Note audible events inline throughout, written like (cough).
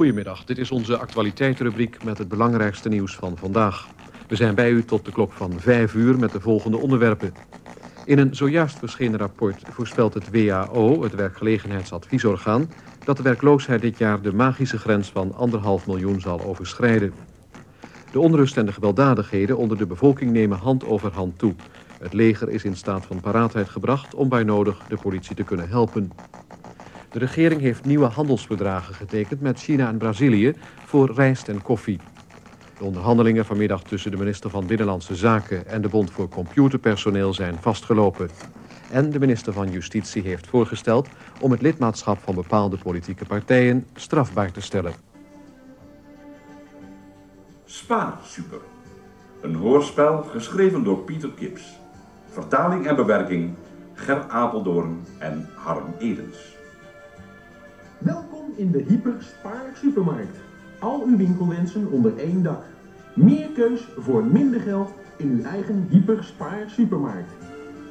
Goedemiddag, dit is onze actualiteitsrubriek met het belangrijkste nieuws van vandaag. We zijn bij u tot de klok van 5 uur met de volgende onderwerpen. In een zojuist verschenen rapport voorspelt het WHO, het werkgelegenheidsadviesorgaan, dat de werkloosheid dit jaar de magische grens van anderhalf miljoen zal overschrijden. De onrust en de gewelddadigheden onder de bevolking nemen hand over hand toe. Het leger is in staat van paraatheid gebracht om bij nodig de politie te kunnen helpen. De regering heeft nieuwe handelsverdragen getekend met China en Brazilië voor rijst en koffie. De onderhandelingen vanmiddag tussen de minister van Binnenlandse Zaken en de Bond voor Computerpersoneel zijn vastgelopen. En de minister van Justitie heeft voorgesteld om het lidmaatschap van bepaalde politieke partijen strafbaar te stellen. Spaarsuper. Een hoorspel geschreven door Pieter Kips. Vertaling en bewerking Ger Apeldoorn en Harm Edens. Welkom in de Hyper Spaar Supermarkt. Al uw winkelwensen onder één dak. Meer keus voor minder geld in uw eigen Hyper Spaar Supermarkt.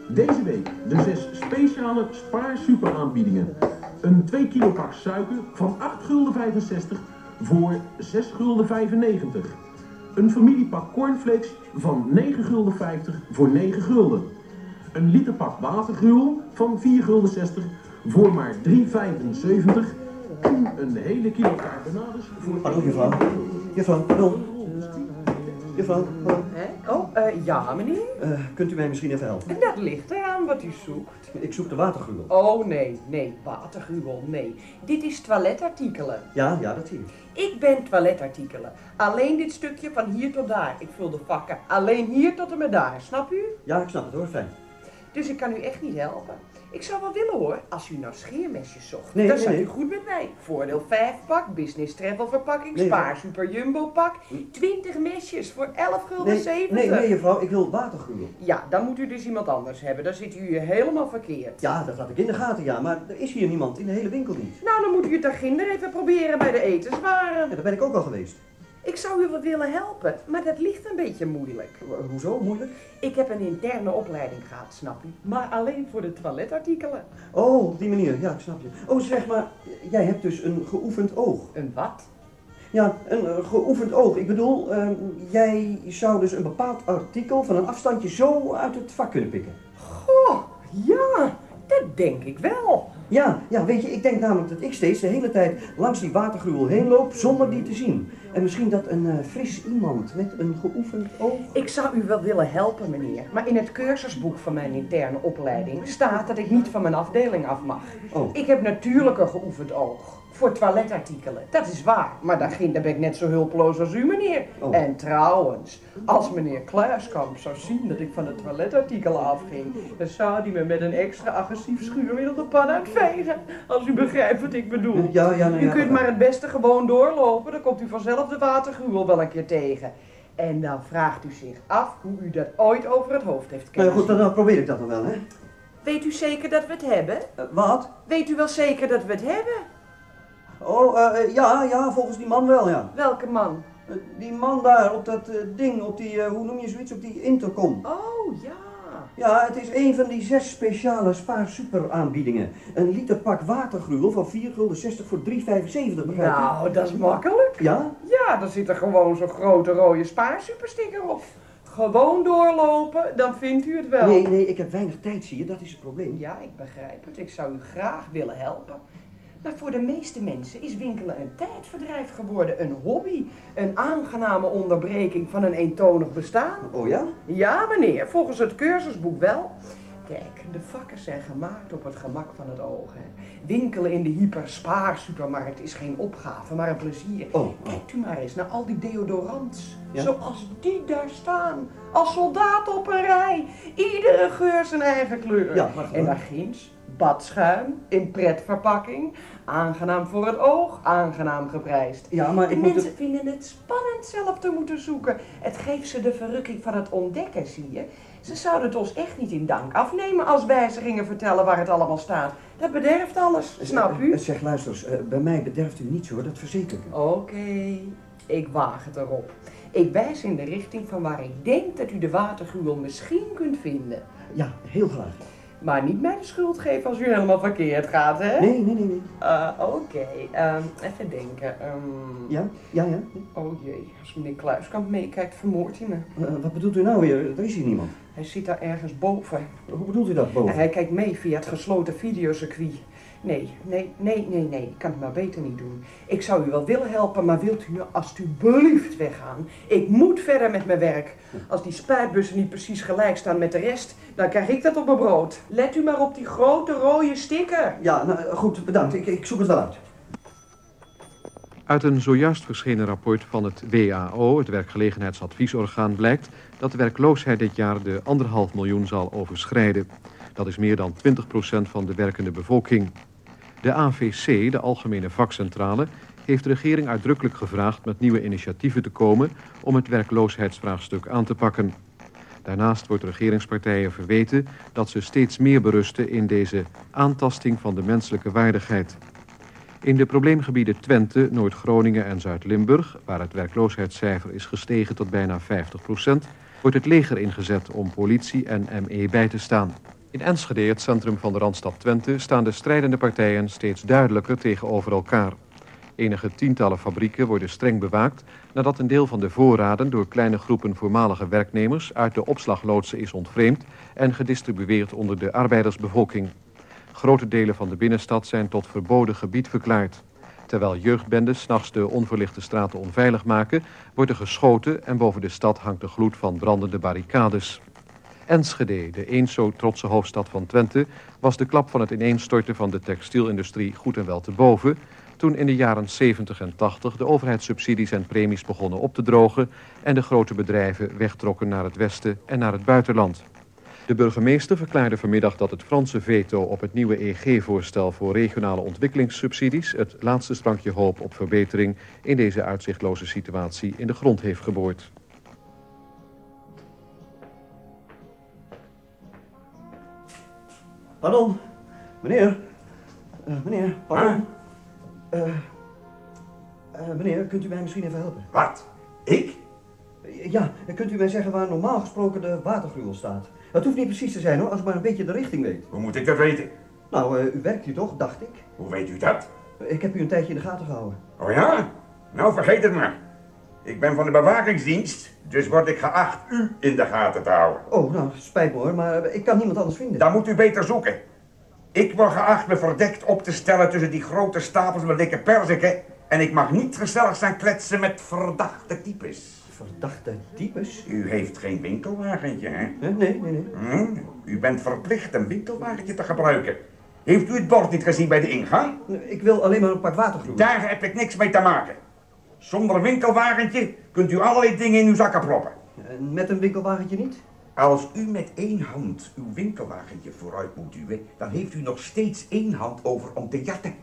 Deze week de zes speciale Spaar Super aanbiedingen. Een 2 kilo pak suiker van 8 gulden 65 voor 6 gulden 95. Een familiepak cornflakes van 9 gulden 50 voor 9 gulden. Een liter pak van 4 gulden 60 voor maar 3,75. En een hele kilo carbonades voor... Hallo juffrouw. Juffrouw, pardon. Juffrouw, hallo. Hè? Oh, eh, ja, meneer. Eh, kunt u mij misschien even helpen? En dat ligt eraan wat u zoekt. Ik zoek de watergruwel. Oh, nee, nee, watergruwel, nee. Dit is toiletartikelen. Ja, ja, dat zie ik. Ik ben toiletartikelen. Alleen dit stukje van hier tot daar. Ik vul de vakken. Alleen hier tot en met daar, snap u? Ja, ik snap het hoor, fijn. Dus ik kan u echt niet helpen. Ik zou wel willen hoor, als u nou scheermesjes zocht. Nee, dan nee, zat nee. u goed met mij. Voordeel 5 pak, business travel verpakking, spaar super jumbo pak. 20 mesjes voor 11 gulden Nee, 70. nee, nee juffrouw, ik wil watergruwel. Ja, dan moet u dus iemand anders hebben. Dan zit u hier helemaal verkeerd. Ja, dat laat ik in de gaten, ja, maar er is hier niemand in de hele winkel niet. Nou, dan moet u het daar ginder even proberen bij de etenswaren. Ja, daar ben ik ook al geweest. Ik zou u wel willen helpen, maar dat ligt een beetje moeilijk. Ho- Hoezo, moeilijk? Ik heb een interne opleiding gehad, snap u? Maar alleen voor de toiletartikelen. Oh, op die manier, ja, ik snap je. Oh, zeg maar, jij hebt dus een geoefend oog. Een wat? Ja, een eh, geoefend oog. Ik bedoel, ehm, jij zou dus een bepaald artikel van een afstandje zo uit het vak kunnen pikken. Goh, ja, dat denk ik wel. Ja, ja, weet je, ik denk namelijk dat ik steeds de hele tijd langs die watergruwel heen loop zonder die te zien. En misschien dat een eh, fris iemand met een geoefend oog... Ik zou u wel willen helpen, meneer. Maar in het cursusboek van mijn interne opleiding staat dat ik niet van mijn afdeling af mag. Oh. Ik heb natuurlijk een geoefend oog. Voor toiletartikelen. Dat is waar. Maar daar, ging, daar ben ik net zo hulpeloos als u, meneer. Oh. En trouwens, als meneer Kluiskamp zou zien dat ik van de toiletartikelen afging, dan zou hij me met een extra agressief schuurmiddel de pan uitvegen. Als u begrijpt wat ik bedoel. Ja, ja, nou U ja. kunt maar het beste gewoon doorlopen, dan komt u vanzelf de watergruwel wel een keer tegen. En dan vraagt u zich af hoe u dat ooit over het hoofd heeft Nou kunnen ja, goed, dan, probeer ik dat nog wel, hè. Weet u zeker dat we het hebben? Eh, wat? Weet u wel zeker dat we het hebben? Oh, eh, eh, ja, ja, volgens die man wel, ja. Welke man? Die man daar op dat ding, op die, hoe noem je zoiets, op die intercom. Oh, ja. Ja, het is een van die zes speciale spaar super aanbiedingen. Een liter pak watergruwel van 4,60 gulden voor 3,75, begrijp je? Nou, dat is makkelijk. Ja? Ja, dan zit er gewoon zo'n grote rode spaarsupersticker op. Gewoon doorlopen, dan vindt u het wel. Nee, nee, ik heb weinig tijd, zie je, dat is het probleem. Ja, ik begrijp het. Ik zou u graag willen helpen. Maar voor de meeste mensen is winkelen een tijdverdrijf geworden, een hobby, een aangename onderbreking van een eentonig bestaan. Oh ja? Ja, meneer, volgens het cursusboek wel. Kijk, de vakken zijn gemaakt op het gemak van het oog. Hè. Winkelen in de hyperspaarsupermarkt is geen opgave, maar een plezier. Oh, oh. Kijkt u maar eens naar al die deodorants. Ja? Zoals die daar staan. Als soldaten op een rij. Iedere geur zijn eigen kleur. Ja, maar- en daar ginds badschuim in pretverpakking. Aangenaam voor het oog, aangenaam geprijsd. Ja, maar De ik moet mensen het... vinden het spannend zelf te moeten zoeken. Het geeft ze de verrukking van het ontdekken, zie je. Ze zouden het ons echt niet in dank afnemen als wij ze gingen vertellen waar het allemaal staat. Dat bederft alles, snap Eh, u? eh, Zeg, luister eens, eh, bij mij bederft u niets hoor, dat verzeker ik u. Oké, ik waag het erop. Ik wijs in de richting van waar ik denk dat u de watergruwel misschien kunt vinden. Ja, heel graag. Maar niet mij de schuld geven als u helemaal verkeerd gaat, hè? Nee, nee, nee, nee. Uh, Oké, ehm, even denken. Ehm, Ja, ja, ja. Oh jee, als meneer Kluiskamp meekijkt, vermoordt hij me. Eh, wat bedoelt u nou weer? Er is hier niemand. Hij zit daar ergens boven. Hoe bedoelt u dat, En boven? hij kijkt mee via het gesloten videocircuit. Nee, nee, nee, nee, nee, ik kan het maar beter niet doen. Ik zou u wel willen helpen, maar wilt u nu alstublieft weggaan? Ik moet verder met mijn werk. Als die spuitbussen niet precies gelijk staan met de rest, dan krijg ik dat op mijn brood. Let u maar op die grote rode sticker. Ja, nou, goed, bedankt. Ik, ik zoek het wel uit. Uit een zojuist verschenen rapport van het WAO, het werkgelegenheidsadviesorgaan, blijkt dat de werkloosheid dit jaar de anderhalf miljoen zal overschrijden. Dat is meer dan 20% van de werkende bevolking. De AVC, de Algemene Vakcentrale, heeft de regering uitdrukkelijk gevraagd met nieuwe initiatieven te komen om het werkloosheidsvraagstuk aan te pakken. Daarnaast wordt regeringspartijen verweten dat ze steeds meer berusten in deze aantasting van de menselijke waardigheid. In de probleemgebieden Twente, Noord-Groningen en Zuid-Limburg, waar het werkloosheidscijfer is gestegen tot bijna 50% wordt het leger ingezet om politie en ME bij te staan. In Enschede, het centrum van de Randstad Twente, staan de strijdende partijen steeds duidelijker tegenover elkaar. Enige tientallen fabrieken worden streng bewaakt nadat een deel van de voorraden door kleine groepen voormalige werknemers uit de opslagloodsen is ontvreemd en gedistribueerd onder de arbeidersbevolking. Grote delen van de binnenstad zijn tot verboden gebied verklaard. Terwijl jeugdbendes s'nachts de onverlichte straten onveilig maken, wordt er geschoten en boven de stad hangt de gloed van brandende barricades. Enschede, de eens zo trotse hoofdstad van Twente, was de klap van het ineenstorten van de textielindustrie goed en wel te boven, toen in de jaren 70 en 80 de overheidssubsidies en premies begonnen op te drogen en de grote bedrijven wegtrokken naar het westen en naar het buitenland. De burgemeester verklaarde vanmiddag dat het Franse veto op het nieuwe EG-voorstel voor regionale ontwikkelingssubsidies het laatste sprankje hoop op verbetering in deze uitzichtloze situatie in de grond heeft geboord. Pardon, meneer. Eh, meneer, pardon. Eh, eh, meneer, kunt u mij misschien even helpen? Wat? Ik? Ja, kunt u mij zeggen waar normaal gesproken de watergruwel staat? Het hoeft niet precies te zijn hoor, als u maar een beetje de richting weet. Hoe moet ik dat weten? Nou, u werkt hier toch, dacht ik? Hoe weet u dat? Ik heb u een tijdje in de gaten gehouden. Oh ja? Nou, vergeet het maar. Ik ben van de bewakingsdienst, dus word ik geacht u in de gaten te houden. Oh, nou, spijt me hoor, maar ik kan niemand anders vinden. Dan moet u beter zoeken. Ik word geacht me verdekt op te stellen tussen die grote stapels met dikke perziken. En ik mag niet gezellig staan kletsen met verdachte types. Verdachte types? U heeft geen winkelwagentje, hè? Nee, nee, nee. Hm? U bent verplicht een winkelwagentje te gebruiken. Heeft u het bord niet gezien bij de ingang? Ik wil alleen maar een pak watergruwel. Daar heb ik niks mee te maken. Zonder winkelwagentje kunt u allerlei dingen in uw zakken proppen. En met een winkelwagentje niet? Als u met één hand uw winkelwagentje vooruit moet duwen, dan heeft u nog steeds één hand over om te jatten.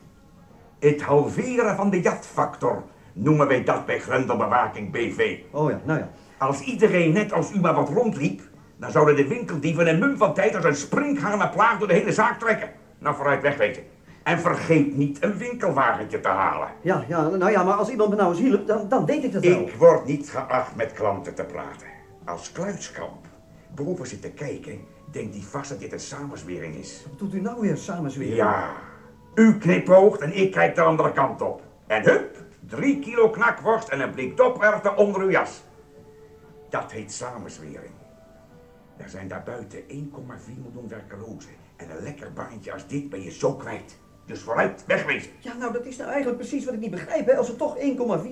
Het halveren van de jatfactor noemen wij dat bij Grendelbewaking BV. Oh ja, nou ja. Als iedereen net als u maar wat rondliep, dan zouden de winkeldieven een mum van tijd als een springhangen plaag door de hele zaak trekken. Nou, vooruit wegweten. En vergeet niet een winkelwagentje te halen. Ja, ja, nou ja, maar als iemand me nou eens hielp, dan, dan deed ik dat wel. Ik word niet geacht met klanten te praten. Als Kluiskamp boven zit te kijken, denkt hij vast dat dit een samenzwering is. Wat doet u nou weer samenzweren? Ja, u knipoogt en ik kijk de andere kant op. En hup, drie kilo knakworst en een blik doperwten onder uw jas. Dat heet samenzwering. Er zijn daar buiten 1,4 miljoen werkelozen. En een lekker baantje als dit ben je zo kwijt. Dus vooruit, wegwezen. Ja, nou, dat is nou eigenlijk precies wat ik niet begrijp. Hè? Als er toch 1,4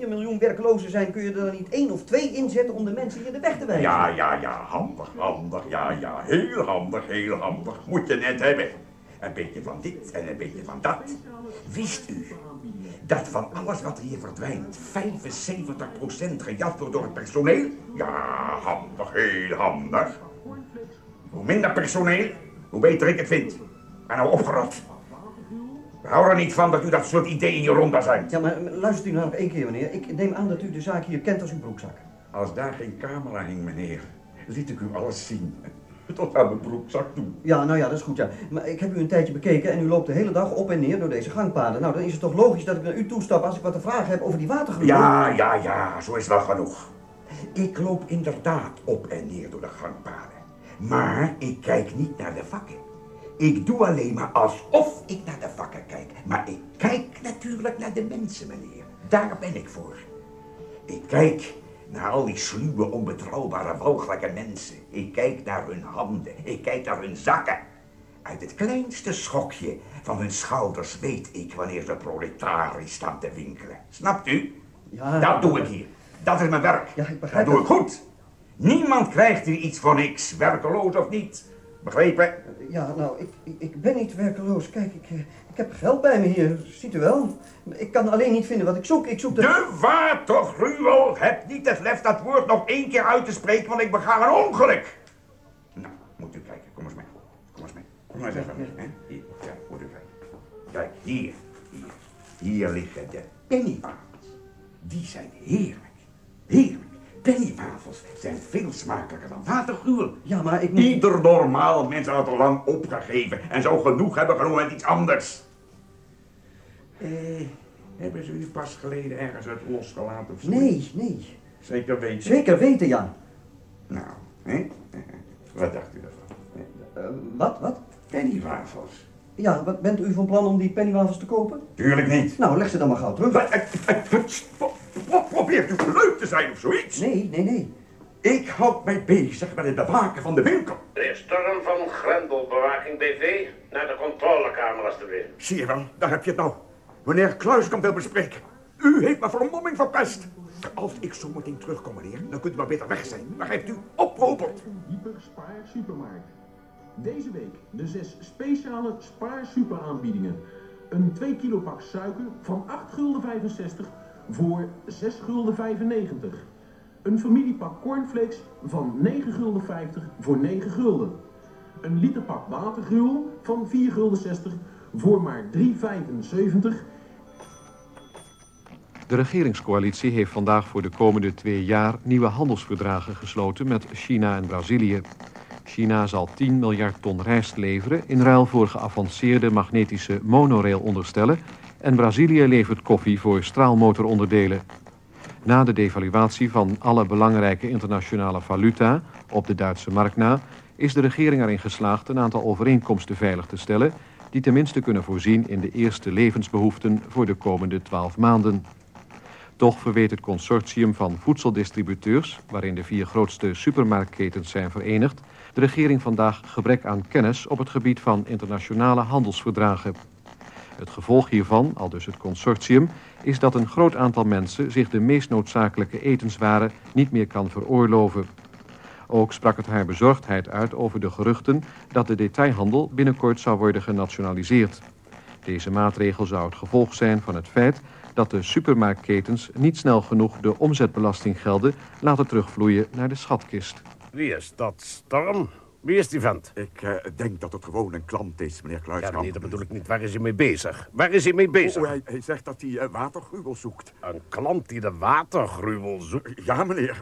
miljoen werklozen zijn, kun je er dan niet één of twee inzetten om de mensen hier de weg te wijzen? Ja, ja, ja, handig, handig, ja, ja, heel handig, heel handig. Moet je net hebben. Een beetje van dit en een beetje van dat. Wist u dat van alles wat hier verdwijnt 75% gejat wordt door het personeel? Ja, handig, heel handig. Hoe minder personeel, hoe beter ik het vind. En nou opgerot. We houden er niet van dat u dat soort ideeën in je ronda zijn. Ja, maar luistert u nou nog één keer, meneer. Ik neem aan dat u de zaak hier kent als uw broekzak. Als daar geen camera hing, meneer, liet ik u alles zien. (laughs) Tot aan mijn broekzak toe. Ja, nou ja, dat is goed, ja. Maar ik heb u een tijdje bekeken en u loopt de hele dag op en neer door deze gangpaden. Nou, dan is het toch logisch dat ik naar u toestap als ik wat te vragen heb over die watergruwel? Ja, ja, ja, zo is wel genoeg. Ik loop inderdaad op en neer door de gangpaden. Maar ik kijk niet naar de vakken. Ik doe alleen maar alsof ik naar de vakken kijk. Maar ik kijk natuurlijk naar de mensen, meneer. Daar ben ik voor. Ik kijk naar al die sluwe, onbetrouwbare, walgelijke mensen. Ik kijk naar hun handen. Ik kijk naar hun zakken. Uit het kleinste schokje van hun schouders weet ik wanneer ze proletarisch staan te winkelen. Snapt u? Ja. Dat doe ik hier. Dat is mijn werk. Ja, ik begrijp dat doe ik goed. Niemand krijgt hier iets voor niks, werkeloos of niet. Begrepen? Ja, nou, ik, ik, ben niet werkeloos. Kijk, ik, eh, ik heb geld bij me hier, ziet u wel. Ik kan alleen niet vinden wat ik zoek. Ik zoek de... De watergruwel. Heb niet het lef dat woord nog één keer uit te spreken, want ik bega een ongeluk. Nou, moet u kijken. Kom eens mee. Kom eens mee. Kom maar eens even mee. hè? Hier, ja, moet u kijken. Kijk, hier, hier. Hier liggen de pennywafels. Die zijn heerlijk. Heerlijk. Pennywafels zijn veel smakelijker dan watergruwel. Ja, maar ik moet... Ieder normaal mens had al lang opgegeven en zou genoeg hebben genomen met iets anders. Eh, hebben ze u pas geleden ergens uit losgelaten of zo? Nee, nee. Zeker weten? Zeker weten, ja. Nou, hè? Wat dacht u ervan? Eh, wat, wat? Pennywafels. Ja, wat bent u van plan om die pennywafels te kopen? Tuurlijk niet. Nou, leg ze dan maar gauw terug. Wat, pro- pro- Probeert u leuk te zijn of zoiets? Nee, nee, nee. Ik houd mij bezig met het bewaken van de winkel. De storm van Grendelbewaking BV naar de controlekamer alstublieft. Zie je wel, daar heb je het nou. Wanneer Kluiskamp wil bespreken. U heeft me vermomming verpest. Als ik zo meteen terugkom, meneer, dan kunt u maar beter weg zijn. Begrijpt u? Ophopend. Hyper Spaar Supermarkt. Deze week de zes speciale Spaar Super aanbiedingen. Een 2 kilo pak suiker van 8 gulden 65 voor 6 gulden 95. Een familiepak cornflakes van 9 gulden 50 voor 9 gulden. Een liter pak watergruwel van 4 gulden 60 voor maar 3,75. De regeringscoalitie heeft vandaag voor de komende twee jaar nieuwe handelsverdragen gesloten met China en Brazilië. China zal 10 miljard ton rijst leveren in ruil voor geavanceerde magnetische monorailonderstellen en Brazilië levert koffie voor straalmotoronderdelen. Na de devaluatie van alle belangrijke internationale valuta op de Duitse markt na, is de regering erin geslaagd een aantal overeenkomsten veilig te stellen die tenminste kunnen voorzien in de eerste levensbehoeften voor de komende 12 maanden. Toch verweet het consortium van voedseldistributeurs, waarin de vier grootste supermarktketens zijn verenigd, de regering vandaag gebrek aan kennis op het gebied van internationale handelsverdragen. Het gevolg hiervan, al dus het consortium, is dat een groot aantal mensen zich de meest noodzakelijke etenswaren niet meer kan veroorloven. Ook sprak het haar bezorgdheid uit over de geruchten dat de detailhandel binnenkort zou worden genationaliseerd. Deze maatregel zou het gevolg zijn van het feit dat de supermarktketens niet snel genoeg de omzetbelastinggelden laten terugvloeien naar de schatkist. Wie is dat, Storm? Wie is die vent? Ik eh, denk dat het gewoon een klant is, meneer Ja, Kluiskamp. nee, dat bedoel ik niet. Waar is hij mee bezig? Waar is hij mee bezig? Oh, hij, hij zegt dat hij eh, watergruwel zoekt. Een klant die de watergruwel zoekt? Ja, meneer.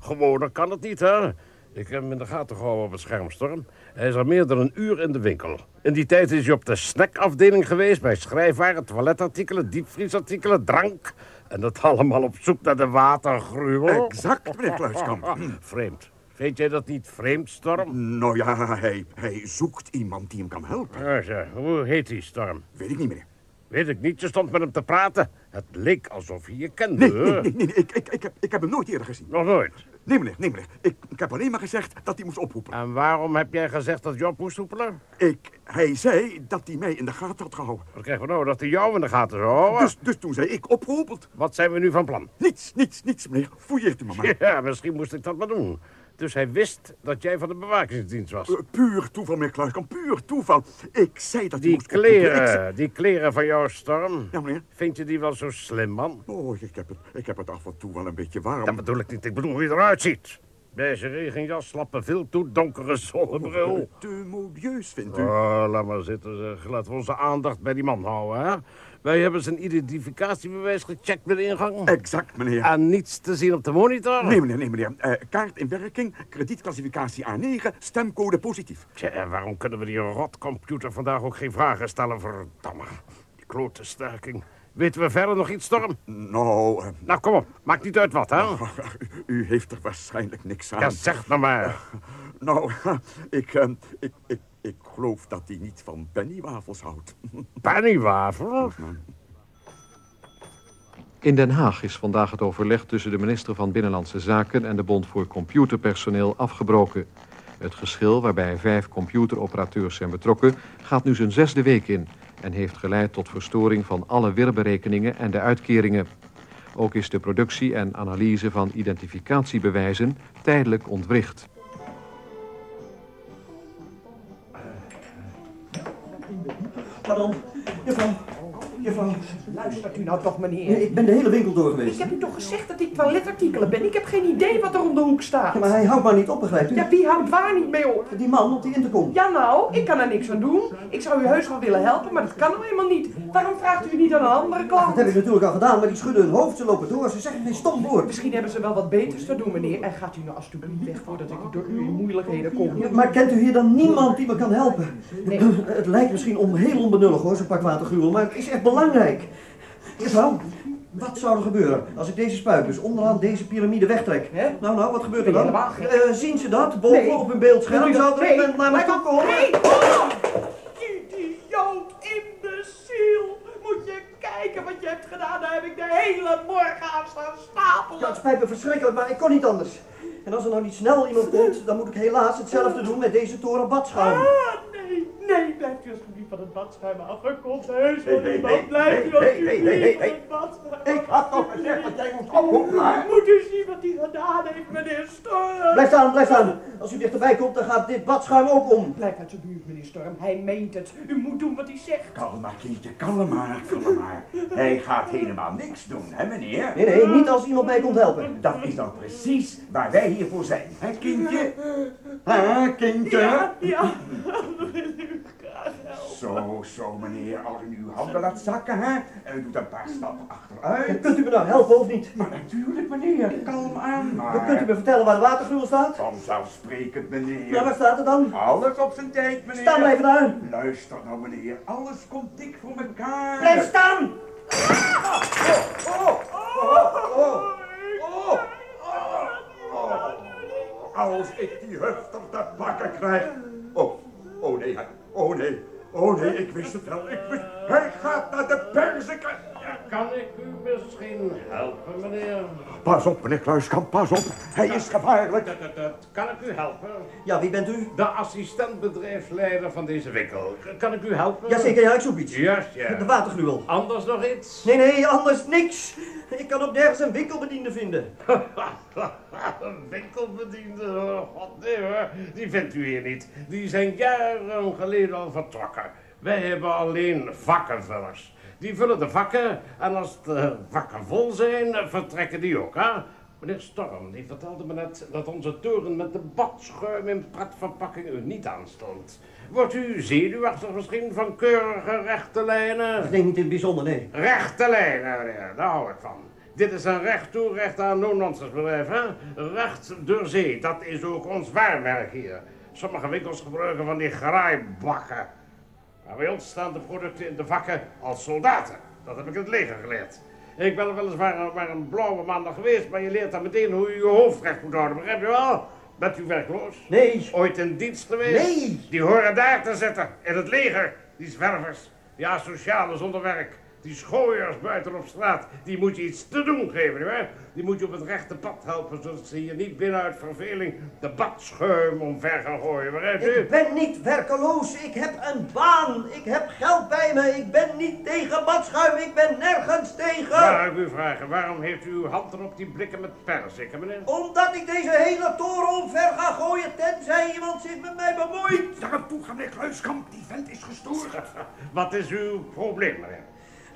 Gewoner kan het niet, hè? Ik heb hem in de gaten gehouden op het scherm, Storm. Hij is al meer dan een uur in de winkel. In die tijd is hij op de snackafdeling geweest... bij schrijfwaren, toiletartikelen, diepvriesartikelen, drank... en dat (laughs) allemaal op zoek naar de watergruwel. Exact, meneer Kluiskamp. (laughs) Vreemd. Vind jij dat niet vreemd, Storm? nou ja, hij, hij zoekt iemand die hem kan helpen. Ja, ja. Hoe heet die, Storm? Weet ik niet, meneer. Weet ik niet, je stond met hem te praten. Het leek alsof hij je kende. Nee, nee, nee, Ik, ik, ik, heb, ik heb hem nooit eerder gezien. Nog nooit. Nee, meneer, nee, meneer. Ik, ik heb alleen maar gezegd dat hij moest oproepen. En waarom heb jij gezegd dat Job moest roepelen? Ik, hij zei dat hij mij in de gaten had gehouden. Wat krijgen we nou, dat hij jou in de gaten zou houden? Dus, dus toen zei ik oproepend. Wat zijn we nu van plan? Niets, niets, niets, meneer. Fouilleert u me maar. Ja, misschien moest ik dat maar doen. Dus hij wist dat jij van de bewakingsdienst was. Eh, puur toeval, meneer Kluiskamp, puur toeval. Ik zei dat Die moest. Ik kleren, die kleren van jou, Storm. Ja, meneer. Vind je die wel zo slim, man? Oh, ik heb, het, ik heb het af en toe wel een beetje warm. Dat bedoel ik niet. Ik bedoel hoe je eruit ziet. Beige regenjas, slappe vilttoe, donkere zonnebril. Te modieus, vindt u? Oh, laat maar zitten, zeg. Laten we onze aandacht bij die man houden, hè? Wij hebben zijn identificatiebewijs gecheckt bij de ingang. Exact, meneer. En niets te zien op de monitor. Nee, meneer, nee, meneer. Eh, kaart in werking, kredietklassificatie A9, stemcode positief. Tja, en waarom kunnen we die rotcomputer vandaag ook geen vragen stellen, verdamme. Die klote sterking. Weten we verder nog iets, Storm? Nou, eh, Nou, kom op. Maakt niet uit wat, hè? (laughs) u heeft er waarschijnlijk niks aan. Ja, zeg nou maar. (laughs) Nou, (laughs) ik, ehm, ik, ik, ik geloof dat hij niet van pennywafels houdt. (laughs) Pennywafel? In Den Haag is vandaag het overleg tussen de minister van Binnenlandse Zaken en de Bond voor Computerpersoneel afgebroken. Het geschil, waarbij vijf computeroperateurs zijn betrokken, gaat nu zijn zesde week in en heeft geleid tot verstoring van alle wirberekeningen en de uitkeringen. Ook is de productie en analyse van identificatiebewijzen tijdelijk ontwricht. Pardon, juffrouw. Juffrouw. Luistert u nou toch, meneer? Nee, ik ben de hele winkel door Ik geweest. heb u toch gezegd dat ik toiletartikelen ben? Ik heb geen idee wat er om de hoek staat. Ja, maar hij houdt maar niet op, begrijpt u? Ja, wie houdt waar niet mee op? Die man op die intercom. Ja nou, ik kan er niks aan doen. Ik zou u heus wel willen helpen, maar dat kan nou helemaal niet. Waarom vraagt u niet aan een andere Dat heb klant? ik natuurlijk al gedaan, maar die schudden hun hoofd, ze lopen door, ze zeggen geen stom woord. Misschien hebben ze wel wat beters te doen, meneer. En gaat u nou alstublieft weg voordat ik door u in moeilijkheden kom. Ja, Maar kent u hier dan niemand die me kan helpen? Nee. (clears throat) Het lijkt misschien on, heel onbenullig hoor, zo'n pak watergruwel, maar het is echt belangrijk. Juffrouw, wat zou er gebeuren als ik deze spuitbus onderaan deze piramide wegtrek? Nou, nou, wat gebeurt er dan? Eh, zien ze dat? Boven Nee. op hun beeldscherm? Zou er iemand naar me maar toe komen? Nee! Oh! Idioot, imbeciel! Moet je kijken wat je hebt gedaan. Daar heb ik de hele morgen aan staan Ja, stapelen. het spijt me verschrikkelijk, maar ik kon niet anders. En als er nou niet snel iemand komt, dan moet ik helaas hetzelfde doen met deze toren badschuim. Ah, nee, nee, blijft u alsjeblieft van het badschuim af. Er komt heus wel hey, iemand. hey, Blijft u alsjeblieft hey, van het badschuim Ik had toch gezegd dat jij moest ophoeken. Moet u zien wat hij gedaan heeft, meneer Storm. Blijf staan, blijf staan. Als u dichterbij komt, dan gaat dit badschuim ook om. Blijf alsjeblieft, meneer Storm. Hij meent het. U moet doen wat hij zegt. Kalm maar, kindje, kalm maar, kalm maar. Hij gaat helemaal niks doen, hè meneer? Nee, nee, niet als iemand mij komt helpen. Dat is dan precies waar wij hiervoor zijn, hè kindje? Hè, kindje? Ja, ja. (laughs) Zo, zo meneer, als u uw handen laat zakken, hè? En u doet een paar stappen achteruit. Kunt u me nou helpen of niet? Maar natuurlijk meneer, kalm aan maar. Kunt u me vertellen waar de watergruwel staat? Vanzelfsprekend meneer. Nou, waar staat het dan? Alles op zijn tijd meneer. Staan blijven daar. Luister nou meneer, alles komt dik voor elkaar. Blijf staan! Als ik die hufter te pakken krijg. Oh, oh nee, hij- oh nee, oh nee, ik wist het wel. Ik wist, hij gaat naar de perziken. Kan ik u misschien helpen, meneer? Pas op, meneer Kluiskamp, pas op. Hij is gevaarlijk. Dat, dat, dat. Kan ik u helpen? Ja, wie bent u? De assistent-bedrijfsleider van deze winkel. Kan ik u helpen? Jazeker, ja, ik zoek iets. Juist, ja. De watergruwel. Anders nog iets? Nee, nee, anders niks. Ik kan ook nergens een winkelbediende vinden. Een (laughs) winkelbediende, oh, god nee hoor, die vindt u hier niet. Die zijn jaren geleden al vertrokken. Wij hebben alleen vakkenvullers. Die vullen de vakken en als de vakken vol zijn, vertrekken die ook, hè? Meneer Storm, die vertelde me net dat onze toren met de badschuim in pretverpakking u niet aanstond. Wordt u zenuwachtig misschien van keurige rechte lijnen? Ik denk niet in het bijzonder, nee. Rechte lijnen, meneer, daar hou ik van. Dit is een recht toe, recht aan no-nonsense bedrijf, hè? Recht door zee, dat is ook ons waarmerk hier. Sommige winkels gebruiken van die graaibakken. Maar bij ons staan de producten in de vakken als soldaten. Dat heb ik in het leger geleerd. Ik ben er weliswaar maar een blauwe maandag geweest, maar je leert dan meteen hoe je je hoofd recht moet houden, begrijp je wel? Bent u werkloos? Nee. Ooit in dienst geweest? Nee. Die horen daar te zitten, in het leger. Die zwervers, die asocialen zonder werk. Die schooiers buiten op straat, die moet je iets te doen geven, hè? Die moet je op het rechte pad helpen, zodat ze hier niet binnen uit verveling de badschuim omver gaan gooien, begrijpt u? Ik ben niet werkeloos, ik heb een baan, ik heb geld bij me, ik ben niet tegen badschuim, ik ben nergens tegen. Mag ik u vragen, waarom heeft u uw hand erop die blikken met perziken, meneer? Omdat ik deze hele toren omver ga gooien, tenzij iemand zich met mij bemoeit. Gaan, meneer Kluiskamp, die vent is gestoord. (laughs) Wat is uw probleem, meneer?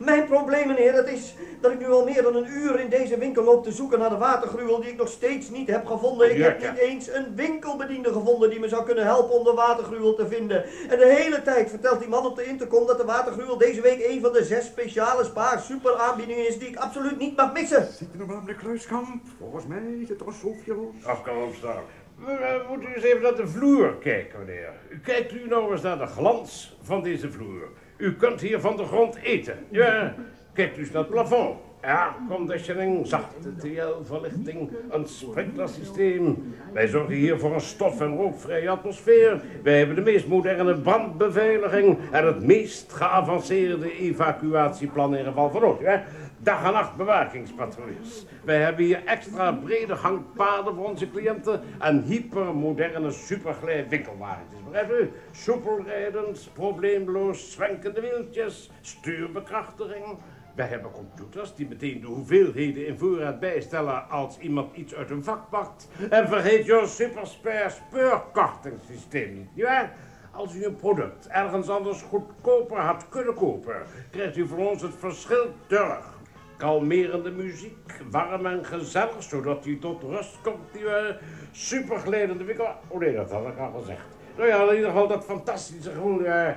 Mijn probleem, meneer, dat is dat ik nu al meer dan een uur in deze winkel loop te zoeken naar de watergruwel die ik nog steeds niet heb gevonden. Ik Ja, heb ja. niet eens een winkelbediende gevonden die me zou kunnen helpen om de watergruwel te vinden. En de hele tijd vertelt die man op de intercom dat de watergruwel deze week een van de zes speciale spaar super aanbiedingen is die ik absoluut niet mag missen. Ziet u nog maar, meneer Kluiskamp? Volgens mij zit er een soefje los. Staan. We, Moet u eens even naar de vloer kijken, meneer. Kijkt u nou eens naar de glans van deze vloer. U kunt hier van de grond eten. Ja, kijkt u eens naar het plafond. Airconditioning, zachte TL-verlichting, een sprinklersysteem. Wij zorgen hier voor een stof- en rookvrije atmosfeer. Wij hebben de meest moderne brandbeveiliging en het meest geavanceerde evacuatieplan in geval van nood. Dag en nacht bewakingspatrouilles. Wij hebben hier extra brede gangpaden voor onze cliënten en hypermoderne superglij winkelwagentjes. Begrijpt u? Soepelrijdend, probleemloos, zwenkende wieltjes, stuurbekrachtiging. Wij hebben computers die meteen de hoeveelheden in voorraad bijstellen als iemand iets uit een vak pakt. En vergeet je superspare speurkortingssysteem niet, nietwaar? Als u een product ergens anders goedkoper had kunnen kopen, krijgt u van ons het verschil terug. Kalmerende muziek, warm en gezellig, zodat u tot rust komt. Die uh, winkel. Oh nee, dat had ik al gezegd. Nou ja, in ieder geval dat fantastische gevoel uh,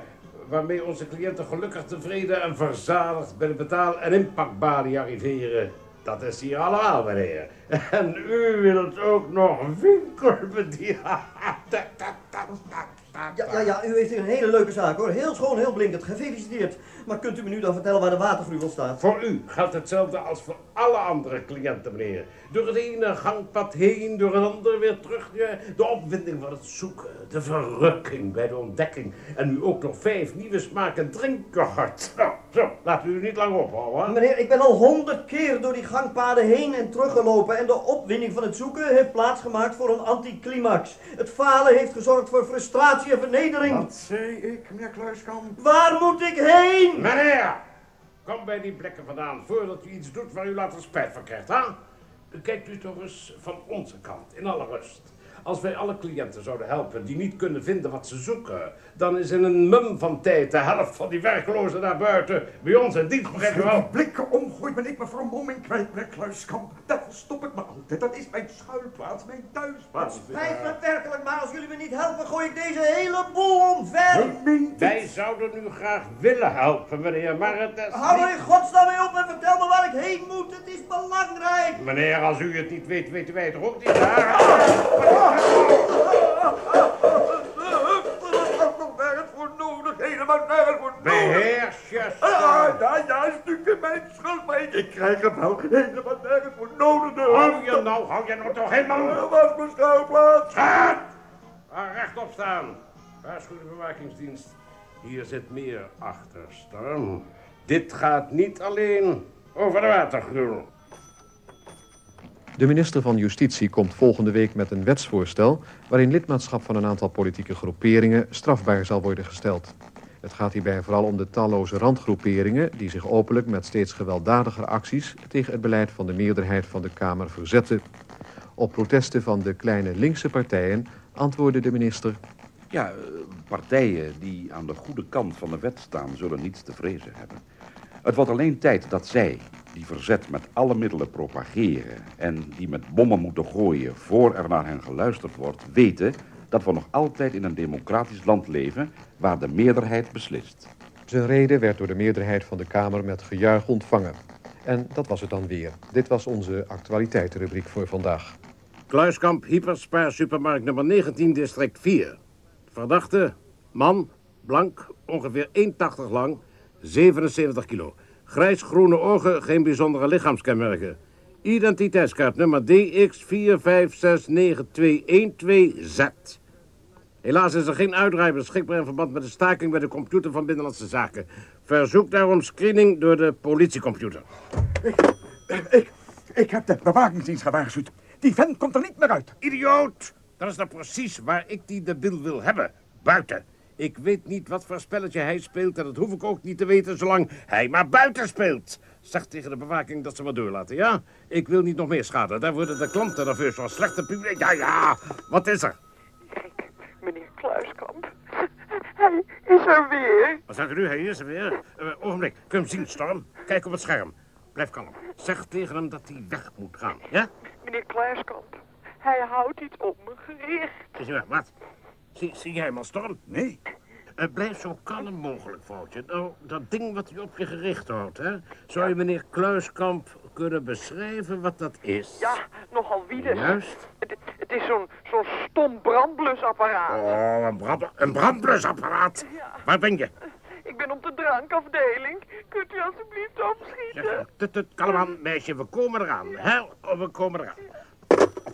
waarmee onze cliënten gelukkig tevreden en verzadigd bij de betaal- en inpakbalie arriveren. Dat is hier allemaal, meneer. (laughs) En u wilt ook nog winkelbedienen. (laughs) Ja, ja, ja, u heeft hier een hele leuke zaak hoor. Heel schoon, heel blinkend. Gefeliciteerd. Maar kunt u me nu dan vertellen waar de watergruwel staat? Voor u geldt hetzelfde als voor alle andere cliënten, meneer. Door het ene gangpad heen, door een ander weer terug. De opwinding van het zoeken, de verrukking bij de ontdekking. En nu ook nog vijf nieuwe smaken drinken hard. Nou, zo, laat u niet lang ophouden. Meneer, ik ben al honderd keer door die gangpaden heen en terug gelopen. En de opwinding van het zoeken heeft plaatsgemaakt voor een anticlimax. Het falen heeft gezorgd voor frustratie en vernedering. Wat zei ik, meneer Kluiskamp? Waar moet ik heen? Meneer, kom bij die plekken vandaan voordat u iets doet waar u later spijt van krijgt, hè? Kijkt u toch eens van onze kant, in alle rust. Als wij alle cliënten zouden helpen die niet kunnen vinden wat ze zoeken, dan is in een mum van tijd de helft van die werklozen daar buiten bij ons in dienst, begrijp je wel? blikken omgooit ben ik me voor een moment kwijt, meneer Kluiskamp. Daar verstop ik me altijd. Dat is mijn schuilplaats, mijn thuisplaats. Spijt me werkelijk, maar als jullie me niet helpen, gooi ik deze hele boel omver. Wij zouden u graag willen helpen, meneer, maar het is Hou er in godsnaam mee op en vertel me waar ik heen moet. Het is belangrijk. Meneer, als u het niet weet, weten wij het toch ook niet, hè? Nergens voor nodig, helemaal nergens voor nodig. Ah, ja, ja, een stukje mijn schuld, maar ik, krijg het wel helemaal nergens voor nodig. Hou je nou, hou je nou toch helemaal... Dat was mijn schuilplaats. Gaat! Ga rechtop staan. Waarschuw de bewakingsdienst. Hier zit meer achter, Storm. Dit gaat niet alleen over de watergruwel. De minister van Justitie komt volgende week met een wetsvoorstel... waarin lidmaatschap van een aantal politieke groeperingen strafbaar zal worden gesteld. Het gaat hierbij vooral om de talloze randgroeperingen... die zich openlijk met steeds gewelddadigere acties... tegen het beleid van de meerderheid van de Kamer verzetten. Op protesten van de kleine linkse partijen antwoordde de minister... Ja, partijen die aan de goede kant van de wet staan, zullen niets te vrezen hebben. Het wordt alleen tijd dat zij, die verzet met alle middelen propageren en die met bommen moeten gooien voor er naar hen geluisterd wordt, weten dat we nog altijd in een democratisch land leven waar de meerderheid beslist. Zijn reden werd door de meerderheid van de Kamer met gejuich ontvangen. En dat was het dan weer. Dit was onze actualiteitenrubriek voor vandaag. Kluiskamp, Hyperspar, supermarkt nummer 19, district 4. Verdachte, man, blank, ongeveer 1,80 lang, 77 kilo. Grijs-groene ogen, geen bijzondere lichaamskenmerken. Identiteitskaart nummer DX4569212Z. Helaas is er geen uitdraai beschikbaar in verband met de staking bij de computer van Binnenlandse Zaken. Verzoek daarom screening door de politiecomputer. Ik, ik heb de bewakingsdienst gewaarschuwd. Die vent komt er niet meer uit. Idioot! Dat is nou precies waar ik die debiel wil hebben. Buiten. Ik weet niet wat voor spelletje hij speelt en dat hoef ik ook niet te weten zolang hij maar buiten speelt. Zeg tegen de bewaking dat ze maar doorlaten, ja? Ik wil niet nog meer schade. Daar worden de klanten nerveus van. Slechte publiek. Ja, ja. Wat is er? Meneer Kluiskamp. Hij is er weer. Wat zegt u nu? Hij is er weer. Uh, ogenblik. Kun je hem zien, Storm? Kijk op het scherm. Blijf kalm. Zeg tegen hem dat hij weg moet gaan, ja? Meneer Kluiskamp. Hij houdt iets op me gericht. Is? Wat? Zie, zie jij hem al, Storm? Nee. Uh, blijf zo kalm mogelijk, vrouwtje. Nou, dat ding wat u op je gericht houdt, hè? Zou je meneer Kluiskamp kunnen beschrijven wat dat is? Ja, nogal wieden. Juist. Het, het is zo'n zo'n stom brandblusapparaat. Oh, een, brand, een brandblusapparaat. Ja. Waar ben je? Ik ben op de drankafdeling. Kunt u alsjeblieft opschieten? Tut, tut, kalm aan, meisje, we komen eraan. Hè? Oh, we komen eraan.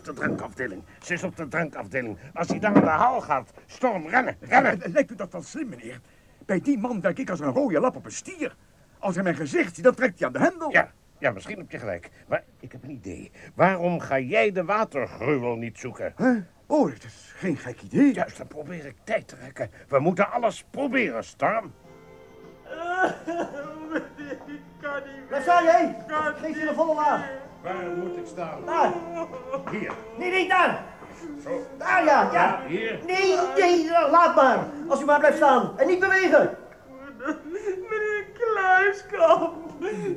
Op de drankafdeling. Ze is op de drankafdeling. Als hij daar aan de haal gaat, storm, rennen, rennen. Eh, Lijkt u dat wel slim, meneer? Bij die man werk ik als een rode lap op een stier. Als hij mijn gezicht ziet, dan trekt hij aan de hendel. Ja, ja, misschien heb je gelijk. Maar ik heb een idee. Waarom ga jij de watergruwel niet zoeken? Huh? Oh, dat is geen gek idee. Juist, dan probeer ik tijd te rekken. We moeten alles proberen, Storm. (laughs) Waar sta jij? Geef je de volle laag. Ik staan? Daar. Hier. Nee, nee, daar. Zo. Daar, ja, ja. Ja, hier. Nee, nee, laat maar. Als u maar blijft staan en niet bewegen. Meneer Kluiskamp,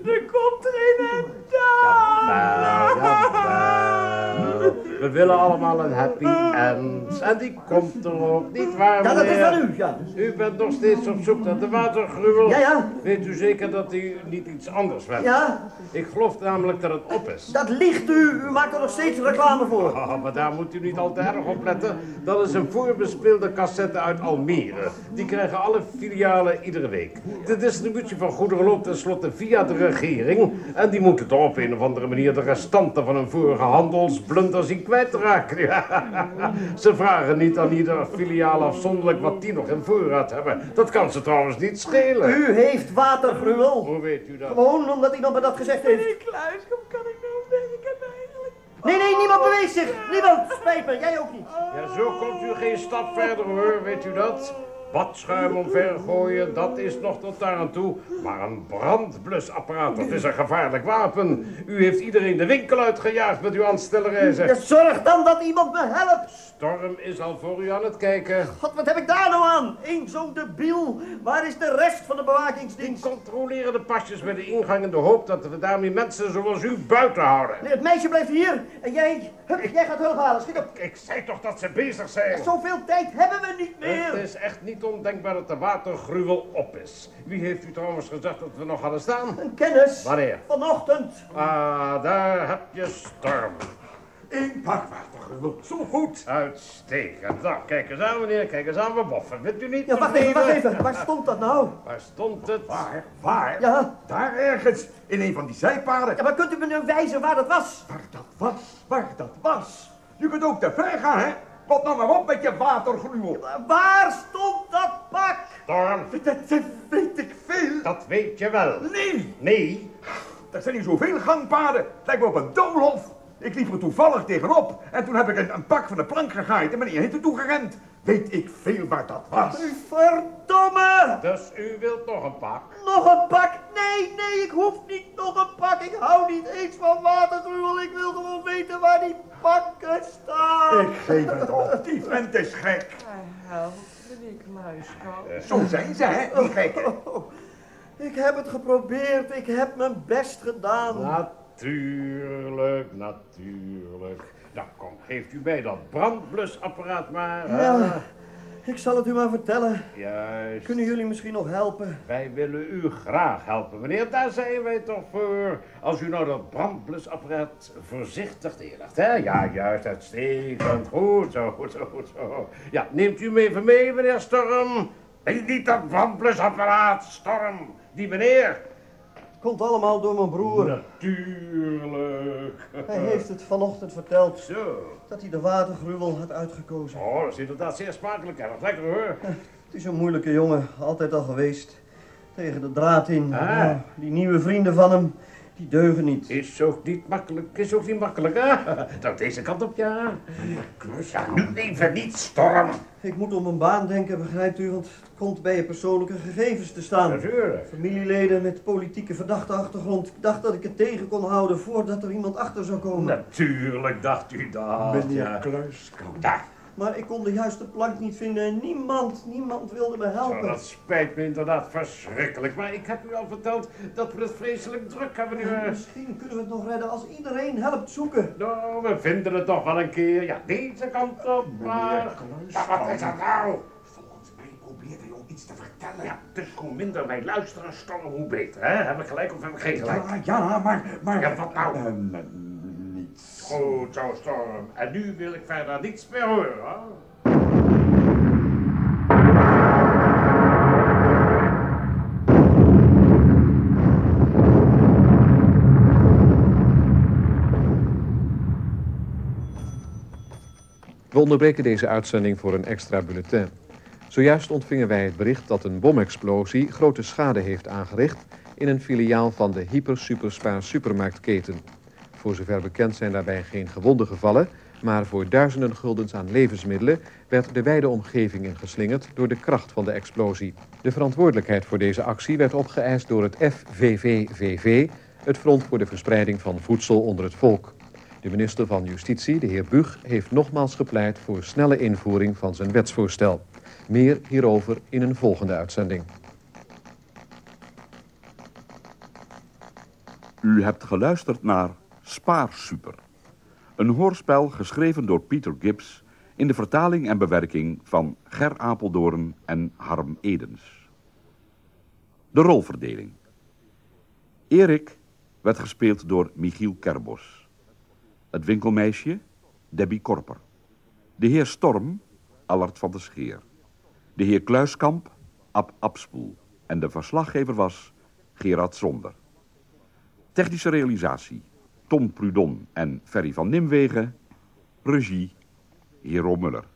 er komt er een en We willen allemaal een happy end. En die komt er ook, niet waar, Ja, dat is van u, ja. U bent nog steeds op zoek naar de watergruwel. Ja, ja. Weet u zeker dat u niet iets anders wenst? Ja. Ik geloof namelijk dat het op is. Dat ligt u. U maakt er nog steeds reclame voor. Oh, maar daar moet u niet al te erg op letten. Dat is een voorbespeelde cassette uit Almere. Die krijgen alle filialen iedere week. De distributie van goederen loopt tenslotte via de regering. En die moeten toch op een of andere manier de restanten van hun vorige handelsblunder zien kwijt Ja. Ze vragen niet aan iedere filiaal afzonderlijk wat die nog in voorraad hebben. Dat kan ze trouwens niet schelen. U heeft watergruwel. Hoe weet u dat? Gewoon omdat iemand me dat gezegd heeft. Meneer Kluiskamp, kan ik nou werken eigenlijk? Nee, nee, niemand beweegt zich. Niemand. Spijt me, jij ook niet. Ja, zo komt u geen stap verder hoor, weet u dat? Badschuim omver gooien, dat is nog tot daar aan toe. Maar een brandblusapparaat, dat is een gevaarlijk wapen. U heeft iedereen de winkel uitgejaagd met uw aanstellerijzen. Ja, zorg dan dat iemand me helpt. Storm is al voor u aan het kijken. God, wat heb ik daar nou aan? Eén zo'n debiel. Waar is de rest van de bewakingsdienst? Controleren de pasjes bij de ingang in de hoop dat we daarmee mensen zoals u buiten houden. Nee, het meisje blijft hier. En jij, hup, jij gaat hulp halen. Schiet op. Ik zei toch dat ze bezig zijn? Zoveel tijd hebben we niet meer. Het is echt niet ondenkbaar dat de watergruwel op is. Wie heeft u trouwens gezegd dat we nog hadden staan? Een kennis. Wanneer? Vanochtend. Ah, daar heb je storm. Eén pak watergruwel, zo goed. Uitstekend. Nou, kijk eens aan, meneer. Kijk eens aan, we boffen. Vindt u niet Ja, wacht even, wacht even. Waar stond dat nou? Waar stond het? Waar, waar? Ja. Daar ergens, in een van die zijpaden. Ja, maar kunt u me nu wijzen waar dat was? Waar dat was, waar dat was. Je kunt ook te ver gaan, hè? Wat nou maar op met je watergruwel. Waar stond dat pak? Storm, Dat, dat weet ik veel. dat weet je wel. Nee, Nee, er zijn hier zoveel gangpaden. Het lijkt me op een doolhof. Ik liep er toevallig tegenop. En toen heb ik een, een pak van de plank gegaaid en meneer heeft er toe gerend. Weet ik veel waar dat was. Verdomme! dus u wilt nog een pak? Nog een pak? Nee, nee, ik hoef niet nog een pak. Ik hou niet eens van watergruwel. Ik wil gewoon weten waar die pakken staan. Ik geef het op. Die vent is gek. Help, meneer Kluiskamp. Zo zijn ze, hè, die gekken. (laughs) Ik heb het geprobeerd. Ik heb mijn best gedaan. Natuurlijk, natuurlijk. Nou, kom, geeft u mij dat brandblusapparaat maar. hè? Ja, ik zal het u maar vertellen. Juist. Kunnen jullie misschien nog helpen? Wij willen u graag helpen, meneer. Daar zijn wij toch voor. Als u nou dat brandblusapparaat voorzichtig neerlegt, hè? Ja, juist, uitstekend. Goed zo, goed zo, goed zo. Ja, neemt u me even mee, meneer Storm? Nee, niet dat brandblusapparaat, Storm. Die meneer. Komt allemaal door mijn broer. Natuurlijk. Hij heeft het vanochtend verteld Zo. dat hij de watergruwel had uitgekozen. Oh, dat is inderdaad zeer smakelijk. Erg lekker hoor. (laughs) Het is een moeilijke jongen, altijd al geweest. Tegen de draad in. Ah. Ja, die nieuwe vrienden van hem, die deugen niet. Is ook niet makkelijk, is ook niet makkelijk, hè? Nou, deze kant op, ja. Ja, nu even niet, Storm. Ik moet om een baan denken, begrijpt u, want het komt bij je persoonlijke gegevens te staan. Natuurlijk. Familieleden met politieke verdachte achtergrond. Ik dacht dat ik het tegen kon houden voordat er iemand achter zou komen. Natuurlijk dacht u dat. Meneer ja. Kluiskamp. Daar. Maar ik kon de juiste plank niet vinden en niemand, niemand wilde me Zo, helpen. dat spijt me inderdaad verschrikkelijk. Maar ik heb u al verteld dat we het vreselijk druk hebben nu. Misschien kunnen we het nog redden als iedereen helpt zoeken. Nou, we vinden het toch wel een keer. Ja, deze kant op, maar... Ja, wat is dat nou? Volgens mij probeert hij om iets te vertellen. Ja, dus hoe minder wij luisteren, Storm, hoe beter, hè? Heb ik gelijk of heb ik geen gelijk? Ja, ja, maar, maar... Ja, wat nou? Ehm. Oh, zo, Storm. En nu wil ik verder niets meer horen. Hoor. We onderbreken deze uitzending voor een extra bulletin. Zojuist ontvingen wij het bericht dat een bomexplosie grote schade heeft aangericht in een filiaal van de hyper super supermarktketen. Voor zover bekend zijn daarbij geen gewonden gevallen, maar voor duizenden guldens aan levensmiddelen werd de wijde omgeving ingeslingerd door de kracht van de explosie. De verantwoordelijkheid voor deze actie werd opgeëist door het FVVVV, het Front voor de Verspreiding van Voedsel onder het Volk. De minister van Justitie, de heer Bug, heeft nogmaals gepleit voor snelle invoering van zijn wetsvoorstel. Meer hierover in een volgende uitzending. U hebt geluisterd naar Spaarsuper. Een hoorspel geschreven door Peter Gibbs in de vertaling en bewerking van Ger Apeldoorn en Harm Edens. De rolverdeling. Erik werd gespeeld door Michiel Kerbos. Het winkelmeisje Debbie Korper. De heer Storm Allard van der Scheer. De heer Kluiskamp Ab Abspoel. En de verslaggever was Gerard Zonder. Technische realisatie Tom Prudon en Ferry van Nimwegen. Regie Hero Muller.